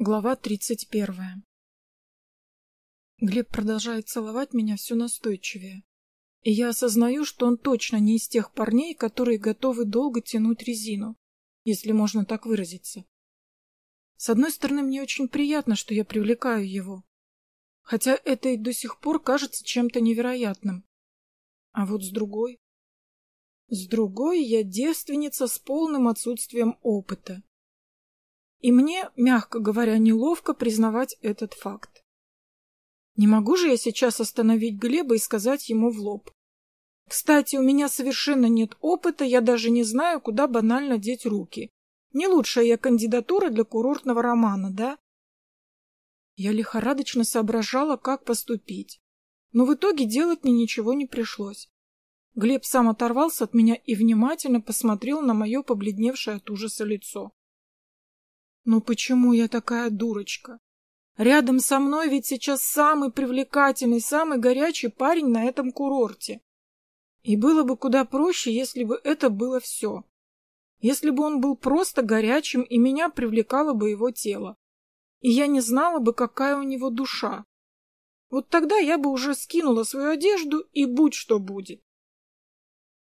Глава тридцать первая. Глеб продолжает целовать меня все настойчивее. И я осознаю, что он точно не из тех парней, которые готовы долго тянуть резину, если можно так выразиться. С одной стороны, мне очень приятно, что я привлекаю его. Хотя это и до сих пор кажется чем-то невероятным. А вот с другой... С другой я девственница с полным отсутствием опыта и мне, мягко говоря, неловко признавать этот факт. Не могу же я сейчас остановить Глеба и сказать ему в лоб. Кстати, у меня совершенно нет опыта, я даже не знаю, куда банально деть руки. Не лучшая я кандидатура для курортного романа, да? Я лихорадочно соображала, как поступить. Но в итоге делать мне ничего не пришлось. Глеб сам оторвался от меня и внимательно посмотрел на мое побледневшее от ужаса лицо. Но почему я такая дурочка? Рядом со мной ведь сейчас самый привлекательный, самый горячий парень на этом курорте. И было бы куда проще, если бы это было все. Если бы он был просто горячим, и меня привлекало бы его тело. И я не знала бы, какая у него душа. Вот тогда я бы уже скинула свою одежду, и будь что будет.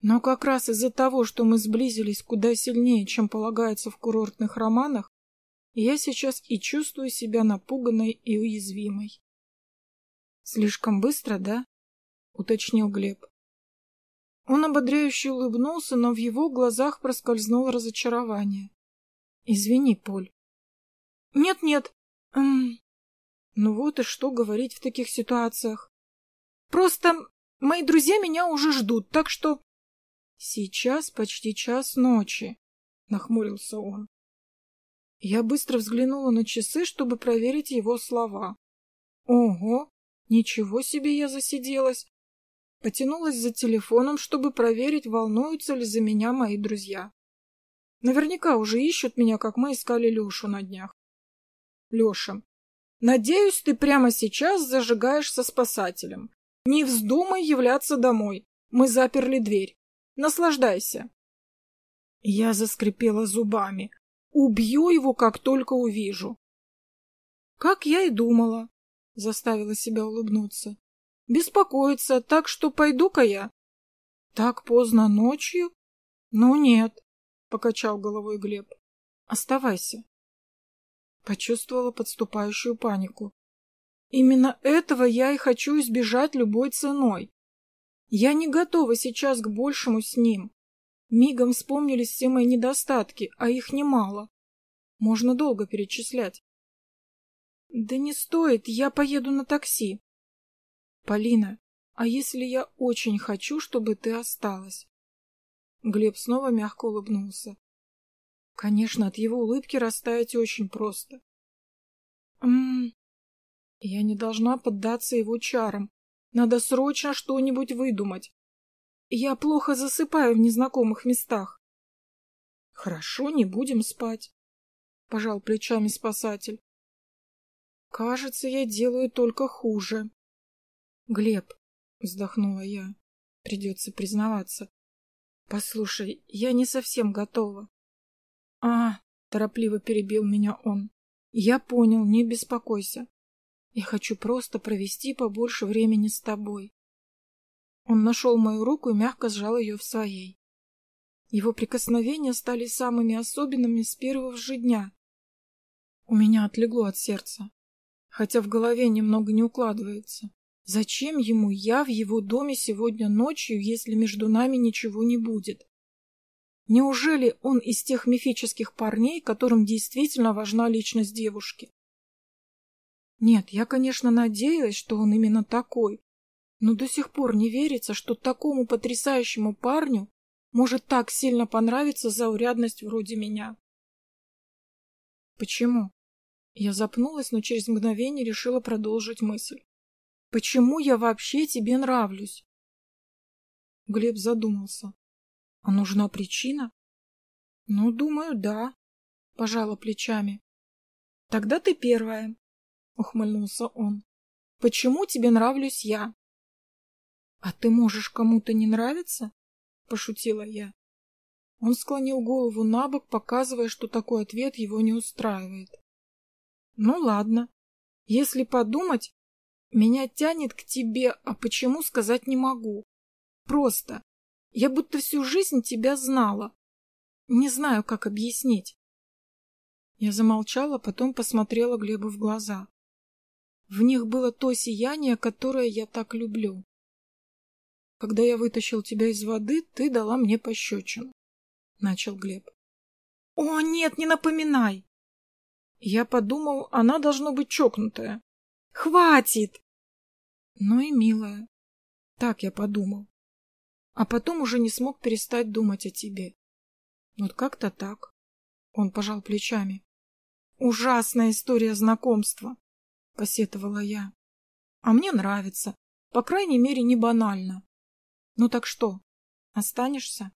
Но как раз из-за того, что мы сблизились куда сильнее, чем полагается в курортных романах, я сейчас и чувствую себя напуганной и уязвимой. «Слишком быстро, да?» — уточнил Глеб. Он ободряюще улыбнулся, но в его глазах проскользнуло разочарование. «Извини, Поль». «Нет-нет. Ну вот и что говорить в таких ситуациях. Просто мои друзья меня уже ждут, так что...» «Сейчас почти час ночи», — нахмурился он. Я быстро взглянула на часы, чтобы проверить его слова. Ого, ничего себе я засиделась. Потянулась за телефоном, чтобы проверить, волнуются ли за меня мои друзья. Наверняка уже ищут меня, как мы искали Лешу на днях. Леша, надеюсь, ты прямо сейчас зажигаешь со спасателем. Не вздумай являться домой. Мы заперли дверь. Наслаждайся. Я заскрипела зубами. Убью его, как только увижу. Как я и думала, заставила себя улыбнуться. Беспокоиться, так что пойду-ка я. Так поздно ночью? Ну нет, покачал головой Глеб. Оставайся. Почувствовала подступающую панику. Именно этого я и хочу избежать любой ценой. Я не готова сейчас к большему с ним. Мигом вспомнились все мои недостатки, а их немало. Можно долго перечислять. Да не стоит, я поеду на такси. Полина, а если я очень хочу, чтобы ты осталась? Глеб снова мягко улыбнулся. Конечно, от его улыбки растаять очень просто. Ммм, я не должна поддаться его чарам. Надо срочно что-нибудь выдумать. Я плохо засыпаю в незнакомых местах. Хорошо, не будем спать, пожал плечами спасатель. Кажется, я делаю только хуже. Глеб, вздохнула я. Придется признаваться. Послушай, я не совсем готова. А, торопливо перебил меня он. Я понял, не беспокойся. Я хочу просто провести побольше времени с тобой. Он нашел мою руку и мягко сжал ее в своей. Его прикосновения стали самыми особенными с первого же дня. У меня отлегло от сердца, хотя в голове немного не укладывается. Зачем ему я в его доме сегодня ночью, если между нами ничего не будет? Неужели он из тех мифических парней, которым действительно важна личность девушки? Нет, я, конечно, надеялась, что он именно такой, но до сих пор не верится, что такому потрясающему парню может так сильно понравиться заурядность вроде меня. Почему? Я запнулась, но через мгновение решила продолжить мысль. Почему я вообще тебе нравлюсь? Глеб задумался. А нужна причина? Ну, думаю, да. Пожала плечами. Тогда ты первая, ухмыльнулся он. Почему тебе нравлюсь я? «А ты можешь кому-то не нравиться?» — пошутила я. Он склонил голову на бок, показывая, что такой ответ его не устраивает. Ну ладно. Если подумать, меня тянет к тебе, а почему сказать не могу. Просто. Я будто всю жизнь тебя знала. Не знаю, как объяснить. Я замолчала, потом посмотрела Глебу в глаза. В них было то сияние, которое я так люблю. Когда я вытащил тебя из воды, ты дала мне пощечину. Начал Глеб. О, нет, не напоминай! Я подумал, она должно быть чокнутая. Хватит! Ну и милая. Так я подумал. А потом уже не смог перестать думать о тебе. Вот как-то так. Он пожал плечами. Ужасная история знакомства, посетовала я. А мне нравится. По крайней мере, не банально. Ну так что, останешься?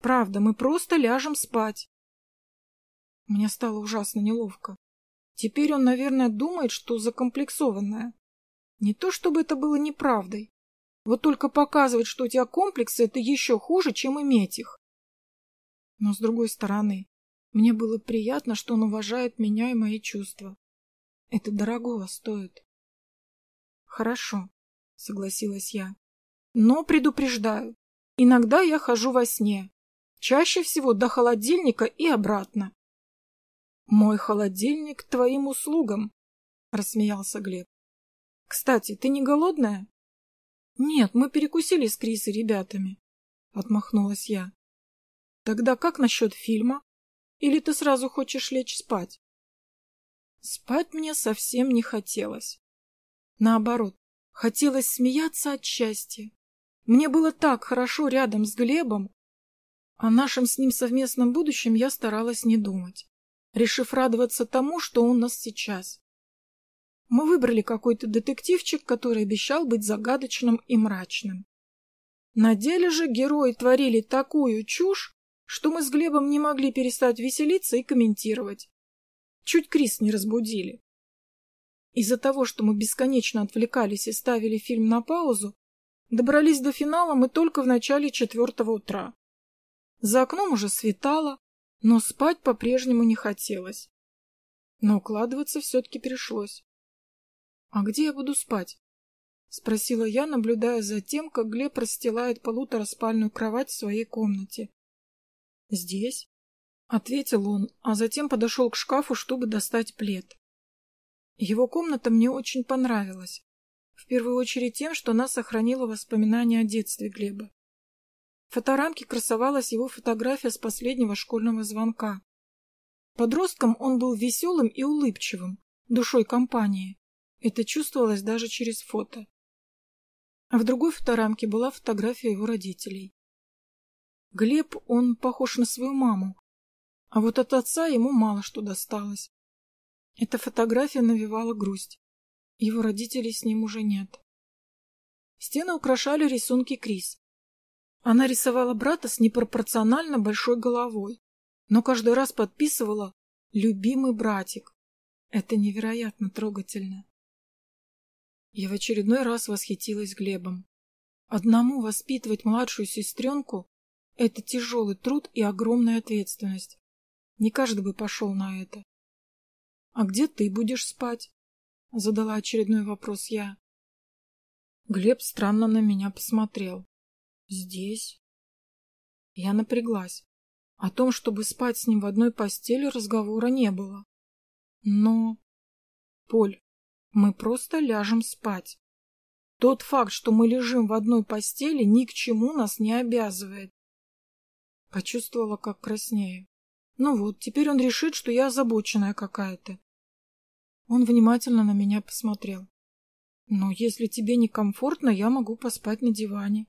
Правда, мы просто ляжем спать. Мне стало ужасно неловко. Теперь он, наверное, думает, что закомплексованная. Не то чтобы это было неправдой. Вот только показывать, что у тебя комплексы, это еще хуже, чем иметь их. Но, с другой стороны, мне было приятно, что он уважает меня и мои чувства. Это дорогого стоит. Хорошо, согласилась я. Но предупреждаю, иногда я хожу во сне. Чаще всего до холодильника и обратно. Мой холодильник твоим услугам, рассмеялся Глеб. Кстати, ты не голодная? Нет, мы перекусили с Крисой ребятами, отмахнулась я. Тогда как насчет фильма? Или ты сразу хочешь лечь спать? Спать мне совсем не хотелось. Наоборот, хотелось смеяться от счастья. Мне было так хорошо рядом с Глебом. О нашем с ним совместном будущем я старалась не думать, решив радоваться тому, что у нас сейчас. Мы выбрали какой-то детективчик, который обещал быть загадочным и мрачным. На деле же герои творили такую чушь, что мы с Глебом не могли перестать веселиться и комментировать. Чуть Крис не разбудили. Из-за того, что мы бесконечно отвлекались и ставили фильм на паузу, Добрались до финала мы только в начале четвертого утра. За окном уже светало, но спать по-прежнему не хотелось. Но укладываться все-таки пришлось. — А где я буду спать? — спросила я, наблюдая за тем, как Глеб расстилает полутораспальную кровать в своей комнате. — Здесь? — ответил он, а затем подошел к шкафу, чтобы достать плед. Его комната мне очень понравилась. В первую очередь тем, что она сохранила воспоминания о детстве Глеба. В фоторамке красовалась его фотография с последнего школьного звонка. Подростком он был веселым и улыбчивым, душой компании. Это чувствовалось даже через фото. А в другой фоторамке была фотография его родителей. Глеб, он похож на свою маму, а вот от отца ему мало что досталось. Эта фотография навевала грусть. Его родителей с ним уже нет. Стены украшали рисунки Крис. Она рисовала брата с непропорционально большой головой, но каждый раз подписывала «любимый братик». Это невероятно трогательно. Я в очередной раз восхитилась Глебом. Одному воспитывать младшую сестренку — это тяжелый труд и огромная ответственность. Не каждый бы пошел на это. — А где ты будешь спать? Задала очередной вопрос я. Глеб странно на меня посмотрел. Здесь? Я напряглась. О том, чтобы спать с ним в одной постели, разговора не было. Но... Поль, мы просто ляжем спать. Тот факт, что мы лежим в одной постели, ни к чему нас не обязывает. Почувствовала, как краснею. Ну вот, теперь он решит, что я озабоченная какая-то. Он внимательно на меня посмотрел. «Но если тебе некомфортно, я могу поспать на диване».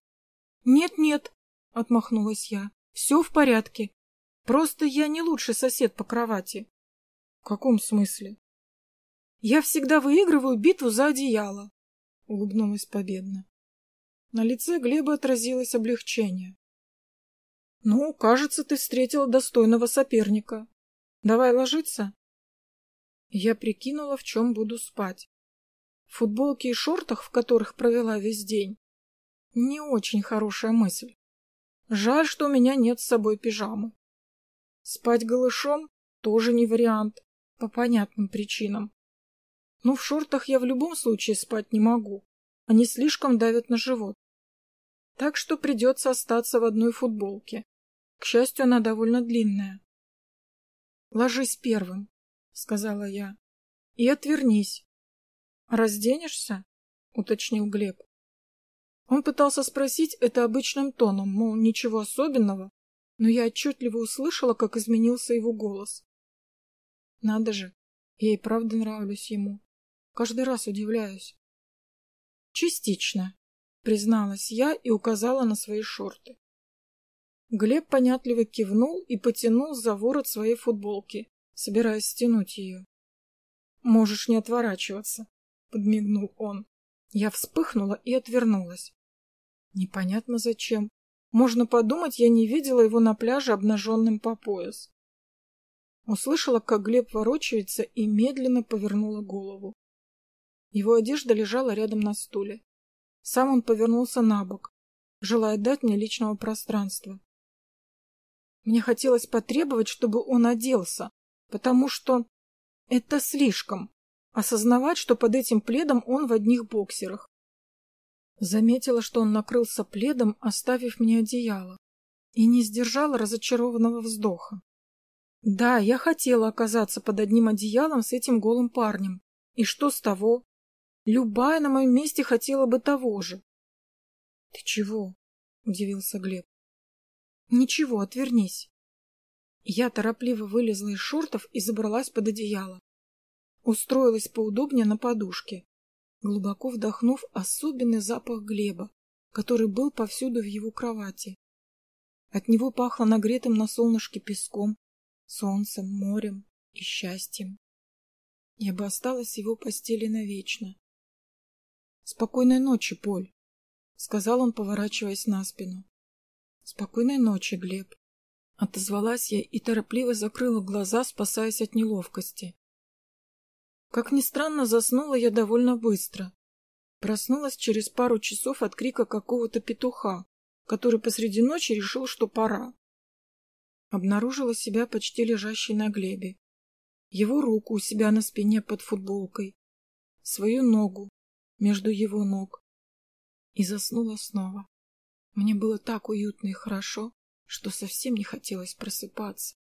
«Нет-нет», — отмахнулась я, — «все в порядке. Просто я не лучший сосед по кровати». «В каком смысле?» «Я всегда выигрываю битву за одеяло», — улыбнулась победно. На лице Глеба отразилось облегчение. «Ну, кажется, ты встретила достойного соперника. Давай ложиться?» Я прикинула, в чем буду спать. В футболке и шортах, в которых провела весь день. Не очень хорошая мысль. Жаль, что у меня нет с собой пижамы. Спать голышом тоже не вариант. По понятным причинам. Но в шортах я в любом случае спать не могу. Они слишком давят на живот. Так что придется остаться в одной футболке. К счастью, она довольно длинная. «Ложись первым», — сказала я, — «и отвернись». «Разденешься?» — уточнил Глеб. Он пытался спросить это обычным тоном, мол, ничего особенного, но я отчетливо услышала, как изменился его голос. Надо же, я и правда нравлюсь ему. Каждый раз удивляюсь. Частично, призналась я и указала на свои шорты. Глеб понятливо кивнул и потянул за ворот своей футболки, собираясь стянуть ее. «Можешь не отворачиваться», — подмигнул он. Я вспыхнула и отвернулась. Непонятно зачем. Можно подумать, я не видела его на пляже обнаженным по пояс. Услышала, как Глеб ворочается и медленно повернула голову. Его одежда лежала рядом на стуле. Сам он повернулся на бок, желая дать мне личного пространства. Мне хотелось потребовать, чтобы он оделся, потому что это слишком. Осознавать, что под этим пледом он в одних боксерах. Заметила, что он накрылся пледом, оставив мне одеяло, и не сдержала разочарованного вздоха. Да, я хотела оказаться под одним одеялом с этим голым парнем. И что с того? Любая на моем месте хотела бы того же. — Ты чего? — удивился Глеб. — Ничего, отвернись. Я торопливо вылезла из шортов и забралась под одеяло. Устроилась поудобнее на подушке, глубоко вдохнув особенный запах Глеба, который был повсюду в его кровати. От него пахло нагретым на солнышке песком, солнцем, морем и счастьем. Я бы осталась в его постели навечно. «Спокойной ночи, Поль», — сказал он, поворачиваясь на спину. «Спокойной ночи, Глеб», — отозвалась я и торопливо закрыла глаза, спасаясь от неловкости. Как ни странно, заснула я довольно быстро. Проснулась через пару часов от крика какого-то петуха, который посреди ночи решил, что пора. Обнаружила себя почти лежащей на глебе. Его руку у себя на спине под футболкой, свою ногу, между его ног. И заснула снова. Мне было так уютно и хорошо, что совсем не хотелось просыпаться.